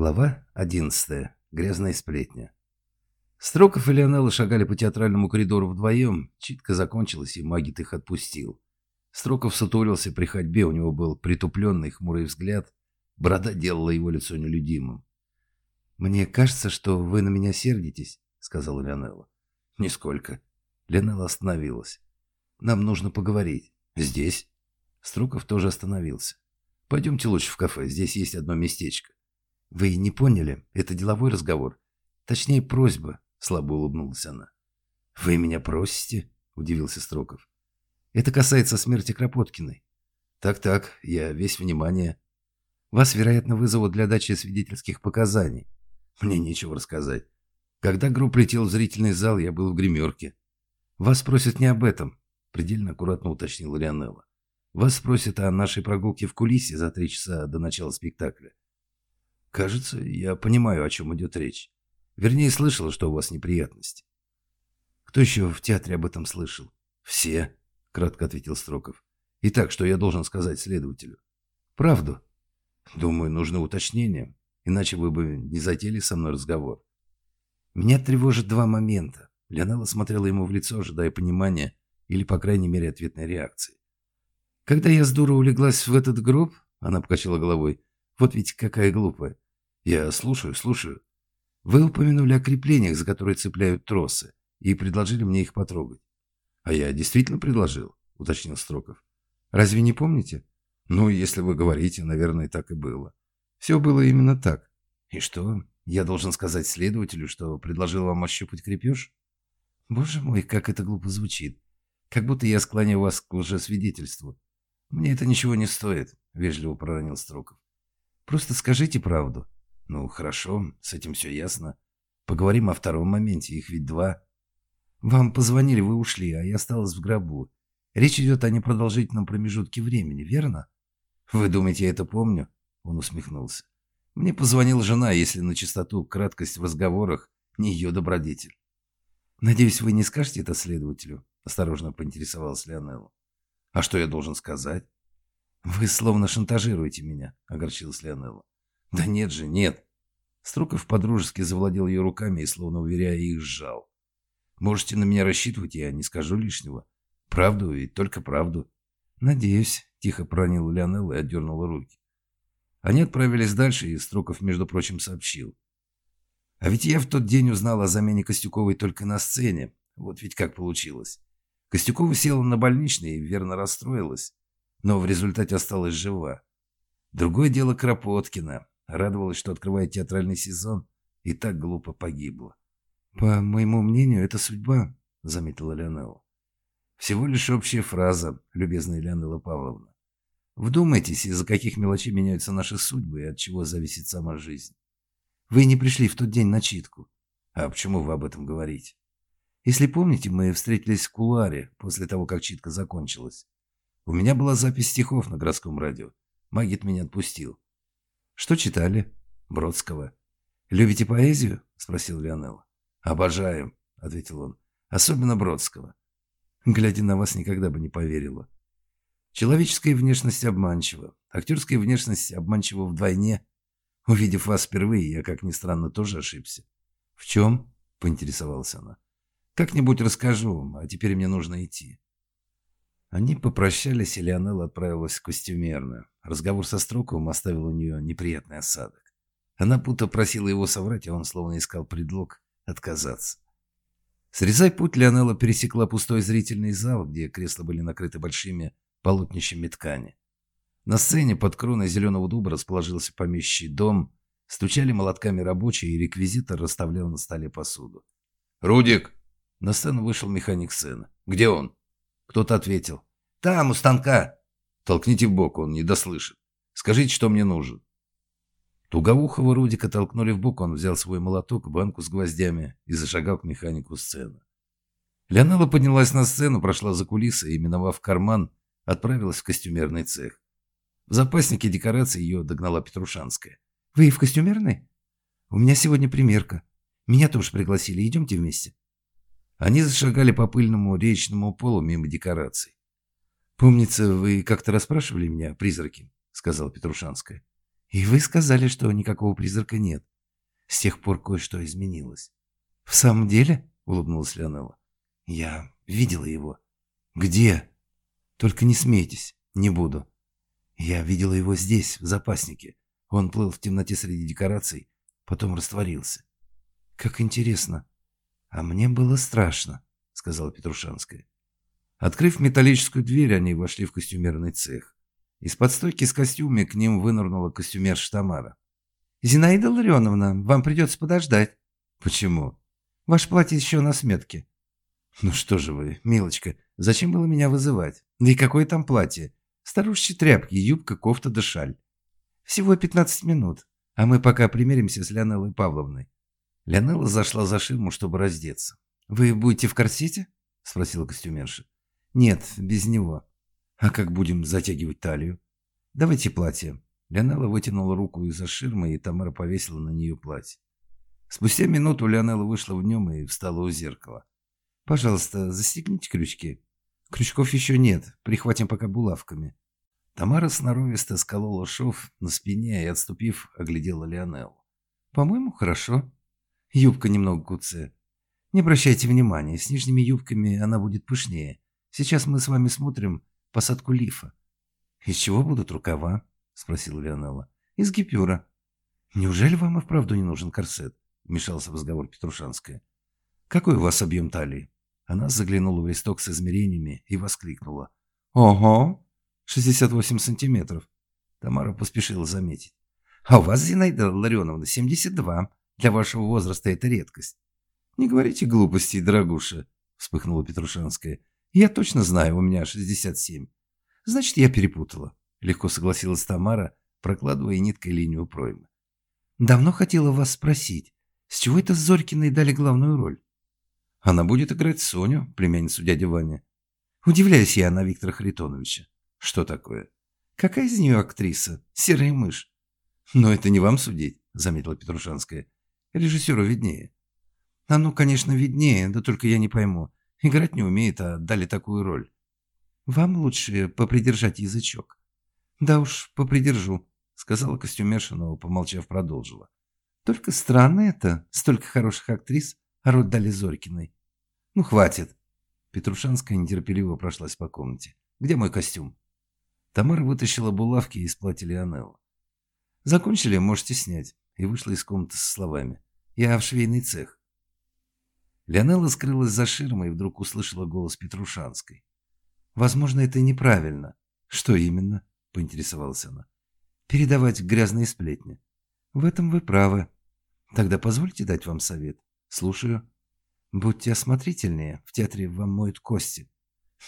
Глава 11. Грязная сплетня. Строков и Леонелла шагали по театральному коридору вдвоем. Читка закончилась, и Магит их отпустил. Строков сутулился при ходьбе, у него был притупленный хмурый взгляд. Борода делала его лицо нелюдимым. «Мне кажется, что вы на меня сердитесь», — сказала Леонелла. «Нисколько». Леонелла остановилась. «Нам нужно поговорить. Здесь?» Строков тоже остановился. «Пойдемте лучше в кафе, здесь есть одно местечко». «Вы не поняли? Это деловой разговор. Точнее, просьба», — слабо улыбнулась она. «Вы меня просите?» — удивился Строков. «Это касается смерти Кропоткиной». «Так-так, я весь внимание». «Вас, вероятно, вызовут для дачи свидетельских показаний». «Мне нечего рассказать. Когда групп летел в зрительный зал, я был в гримерке». «Вас просят не об этом», — предельно аккуратно уточнила Леонелла. «Вас спросят о нашей прогулке в кулисе за три часа до начала спектакля. Кажется, я понимаю, о чем идет речь. Вернее, слышал, что у вас неприятности. Кто еще в театре об этом слышал? Все, кратко ответил Строков. Итак, что я должен сказать следователю? Правду. Думаю, нужно уточнение, иначе вы бы не затеяли со мной разговор. Меня тревожит два момента. Леонела смотрела ему в лицо, ожидая понимания или, по крайней мере, ответной реакции. Когда я с дура улеглась в этот гроб, она покачала головой, вот ведь какая глупая. Я слушаю, слушаю. Вы упомянули о креплениях, за которые цепляют тросы, и предложили мне их потрогать. А я действительно предложил, уточнил Строков. Разве не помните? Ну, если вы говорите, наверное, так и было. Все было именно так. И что, я должен сказать следователю, что предложил вам ощупать крепеж? Боже мой, как это глупо звучит. Как будто я склоняю вас к лжесвидетельству. Мне это ничего не стоит, вежливо проронил Строков. Просто скажите правду. Ну, хорошо, с этим все ясно. Поговорим о втором моменте, их ведь два. Вам позвонили, вы ушли, а я осталась в гробу. Речь идет о непродолжительном промежутке времени, верно? Вы думаете, я это помню? Он усмехнулся. Мне позвонила жена, если на чистоту краткость в разговорах не ее добродетель. Надеюсь, вы не скажете это следователю? Осторожно поинтересовалась Леонелла. А что я должен сказать? «Вы словно шантажируете меня», — огорчилась Леонелла. «Да нет же, нет». Струков подружески завладел ее руками и, словно уверяя их, сжал. «Можете на меня рассчитывать, я не скажу лишнего. Правду и только правду». «Надеюсь», — тихо проронила Леонелла и отдернула руки. Они отправились дальше, и Струков, между прочим, сообщил. «А ведь я в тот день узнал о замене Костюковой только на сцене. Вот ведь как получилось. Костюкова села на больничный и верно расстроилась но в результате осталась жива. Другое дело Кропоткина. Радовалась, что открывает театральный сезон, и так глупо погибла. «По моему мнению, это судьба», — заметила Леонелла. «Всего лишь общая фраза, любезная Леонелла Павловна. Вдумайтесь, из-за каких мелочей меняются наши судьбы и от чего зависит сама жизнь. Вы не пришли в тот день на читку. А почему вы об этом говорите? Если помните, мы встретились в кулуаре после того, как читка закончилась. У меня была запись стихов на городском радио. Магит меня отпустил. Что читали? Бродского. Любите поэзию? Спросил Леонел. Обожаю, ответил он. Особенно Бродского. Глядя на вас, никогда бы не поверила. Человеческая внешность обманчива. Актерская внешность обманчива вдвойне. Увидев вас впервые, я, как ни странно, тоже ошибся. В чем? Поинтересовалась она. Как-нибудь расскажу вам, а теперь мне нужно идти. Они попрощались, и Леонелла отправилась в костюмерную. Разговор со Строковым оставил у нее неприятный осадок. Она будто просила его соврать, а он словно искал предлог отказаться. Срезая путь, Леонелла пересекла пустой зрительный зал, где кресла были накрыты большими полотнищами ткани. На сцене под кроной зеленого дуба расположился помещий дом, стучали молотками рабочие, и реквизитор расставлял на столе посуду. «Рудик!» На сцену вышел механик сцены. «Где он?» Кто-то ответил. «Там, у станка». «Толкните в бок, он не дослышит. Скажите, что мне нужен». Туговухого Рудика толкнули в бок, он взял свой молоток, банку с гвоздями и зашагал к механику сцены. Леонела поднялась на сцену, прошла за кулисы и, миновав карман, отправилась в костюмерный цех. В запаснике декораций ее догнала Петрушанская. «Вы в костюмерной? У меня сегодня примерка. Меня тоже пригласили. Идемте вместе». Они зашагали по пыльному речному полу мимо декораций. «Помнится, вы как-то расспрашивали меня о призраке», — сказала Петрушанская. И вы сказали, что никакого призрака нет. С тех пор кое-что изменилось. В самом деле? Улыбнулась Леонела. Я видела его. Где? Только не смейтесь, не буду. Я видела его здесь, в запаснике. Он плыл в темноте среди декораций, потом растворился. Как интересно. А мне было страшно, сказала Петрушанская. Открыв металлическую дверь, они вошли в костюмерный цех. Из-под стойки с костюмами к ним вынырнула костюмерша Тамара. «Зинаида Ларионовна, вам придется подождать». «Почему?» «Ваше платье еще на сметке». «Ну что же вы, милочка, зачем было меня вызывать? Да и какое там платье? Старушечьи тряпки, юбка, кофта да шаль. Всего 15 минут, а мы пока примеримся с Леонеллой Павловной». Леонелла зашла за ширму, чтобы раздеться. «Вы будете в корсете?» – спросила костюмерша. «Нет, без него. А как будем затягивать талию?» «Давайте платье». Леонелла вытянула руку из-за ширмы, и Тамара повесила на нее платье. Спустя минуту Леонелла вышла в нем и встала у зеркала. «Пожалуйста, застегните крючки». «Крючков еще нет, прихватим пока булавками». Тамара сноровисто сколола шов на спине и, отступив, оглядела Леонеллу. «По-моему, хорошо. Юбка немного куцая. Не обращайте внимания, с нижними юбками она будет пышнее. Сейчас мы с вами смотрим посадку лифа. Из чего будут рукава? Спросила Леонелла. Из гипюра. Неужели вам и вправду не нужен корсет? Вмешался в разговор Петрушанская. Какой у вас объем талии? Она заглянула в листок с измерениями и воскликнула. Ого! 68 сантиметров. Тамара поспешила заметить. А у вас, Зинаида Ларионовна, 72. Для вашего возраста это редкость. Не говорите глупостей, дорогуша, вспыхнула Петрушанская. Я точно знаю, у меня 67. Значит, я перепутала. Легко согласилась Тамара, прокладывая ниткой линию проймы. Давно хотела вас спросить, с чего это Зорькиной дали главную роль? Она будет играть Соню, племянницу дяди Вани. Удивляюсь я на Виктора Харитоновича. Что такое? Какая из нее актриса? Серая мышь. Но это не вам судить, заметила Петрушанская. Режиссеру виднее. Ну, конечно, виднее, да только я не пойму. Играть не умеет, а дали такую роль. Вам лучше попридержать язычок. Да уж, попридержу, сказала костюмерша, но, помолчав, продолжила. Только странно это, столько хороших актрис, а роль дали Зорькиной. Ну, хватит. Петрушанская нетерпеливо прошлась по комнате. Где мой костюм? Тамара вытащила булавки из платья Лионелла. Закончили, можете снять. И вышла из комнаты со словами. Я в швейный цех. Леонелла скрылась за ширмой и вдруг услышала голос Петрушанской. «Возможно, это неправильно». «Что именно?» – поинтересовалась она. «Передавать грязные сплетни». «В этом вы правы. Тогда позвольте дать вам совет». «Слушаю». «Будьте осмотрительнее. В театре вам моют кости».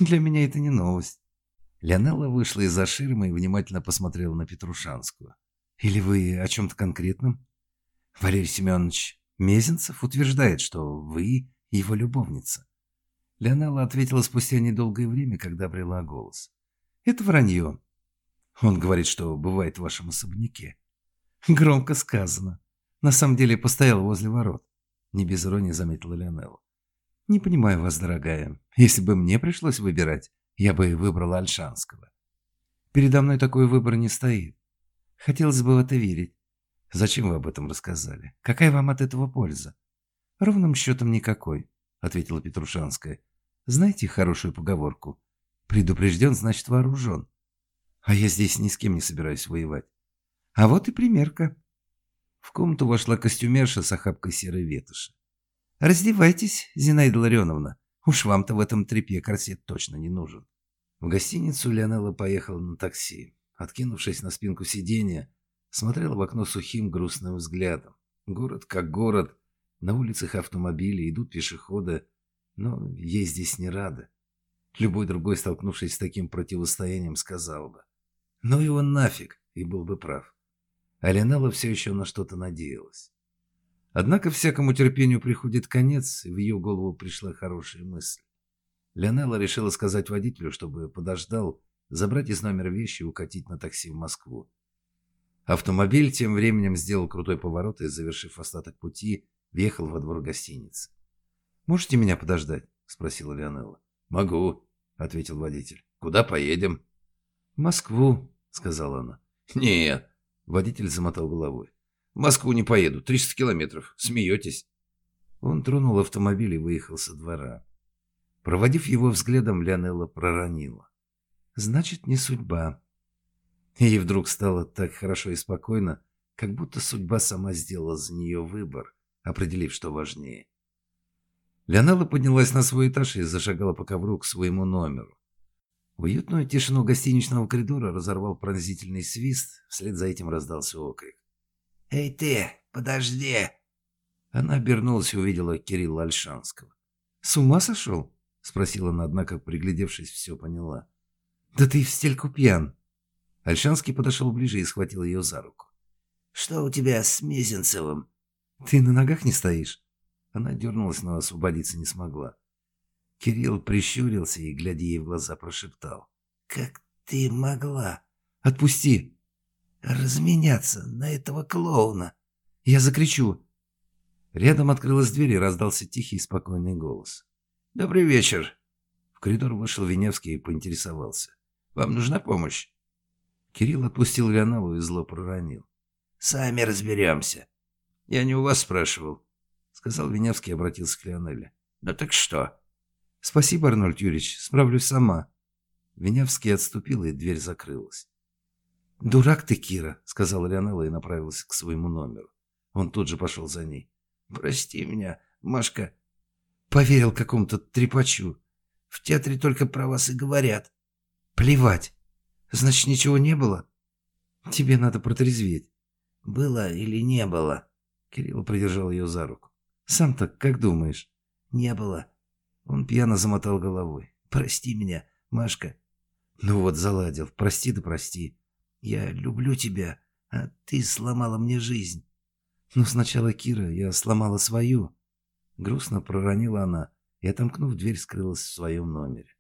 «Для меня это не новость». Леонелла вышла из-за ширмы и внимательно посмотрела на Петрушанскую. «Или вы о чем-то конкретном?» «Валерий Семенович Мезенцев утверждает, что вы его любовница. Леонелла ответила спустя недолгое время, когда обрела голос. «Это вранье. Он говорит, что бывает в вашем особняке». «Громко сказано. На самом деле постоял возле ворот», — не без иронии заметила Леонелла. «Не понимаю вас, дорогая. Если бы мне пришлось выбирать, я бы выбрала Альшанского. Передо мной такой выбор не стоит. Хотелось бы в это верить. Зачем вы об этом рассказали? Какая вам от этого польза? Ровным счетом никакой, ответила Петрушанская. Знаете хорошую поговорку? Предупрежден, значит вооружен. А я здесь ни с кем не собираюсь воевать. А вот и примерка. В комнату вошла костюмерша с охапкой серой ветоши. «Раздевайтесь, Зинаида Ларионовна. Уж вам-то в этом тряпье корсет точно не нужен». В гостиницу Леонелла поехала на такси. Откинувшись на спинку сиденья, смотрела в окно сухим грустным взглядом. Город как город, на улицах автомобили, идут пешеходы, но ей здесь не рады. Любой другой, столкнувшись с таким противостоянием, сказал бы. Ну его нафиг, и был бы прав. А Ленелла все еще на что-то надеялась. Однако всякому терпению приходит конец, и в ее голову пришла хорошая мысль. Леонелла решила сказать водителю, чтобы подождал, забрать из номера вещи и укатить на такси в Москву. Автомобиль тем временем сделал крутой поворот и, завершив остаток пути, въехал во двор гостиницы. «Можете меня подождать?» – спросила Леонелла. «Могу», – ответил водитель. «Куда поедем?» «В Москву», – сказала она. «Нет», – Водитель замотал головой. «В Москву не поеду. 300 километров. Смеетесь?» Он тронул автомобиль и выехал со двора. Проводив его взглядом, Леонелла проронила. «Значит, не судьба». Ей вдруг стало так хорошо и спокойно, как будто судьба сама сделала за нее выбор, определив, что важнее. Леонелла поднялась на свой этаж и зашагала по ковру к своему номеру. Уютную тишину гостиничного коридора разорвал пронзительный свист, вслед за этим раздался окрик. «Эй ты, подожди!» Она обернулась и увидела Кирилла Альшанского. «С ума сошел?» — спросила она, однако, приглядевшись, все поняла. «Да ты в стельку пьян!» Альшанский подошел ближе и схватил ее за руку. «Что у тебя с Мезенцевым?» «Ты на ногах не стоишь?» Она дернулась, но освободиться не смогла. Кирилл прищурился и, глядя ей в глаза, прошептал. «Как ты могла?» «Отпусти!» «Разменяться на этого клоуна!» «Я закричу!» Рядом открылась дверь и раздался тихий и спокойный голос. «Добрый вечер!» В коридор вышел Веневский и поинтересовался. «Вам нужна помощь?» Кирилл отпустил Леоналу и зло проронил. «Сами разберемся». «Я не у вас спрашивал», — сказал Веневский и обратился к Леонелле. «Ну так что?» «Спасибо, Арнольд Юрьевич, справлюсь сама». Венявский отступил, и дверь закрылась. «Дурак ты, Кира», — сказала Леонелла и направилась к своему номеру. Он тут же пошел за ней. «Прости меня, Машка». «Поверил какому-то трепачу. В театре только про вас и говорят». «Плевать. Значит, ничего не было?» «Тебе надо протрезветь». «Было или не было?» Кирилл придержал ее за руку. «Сам-то как думаешь?» «Не было». Он пьяно замотал головой. «Прости меня, Машка». «Ну вот, заладил. Прости да прости. Я люблю тебя, а ты сломала мне жизнь». «Ну, сначала Кира, я сломала свою». Грустно проронила она и, отомкнув дверь, скрылась в своем номере.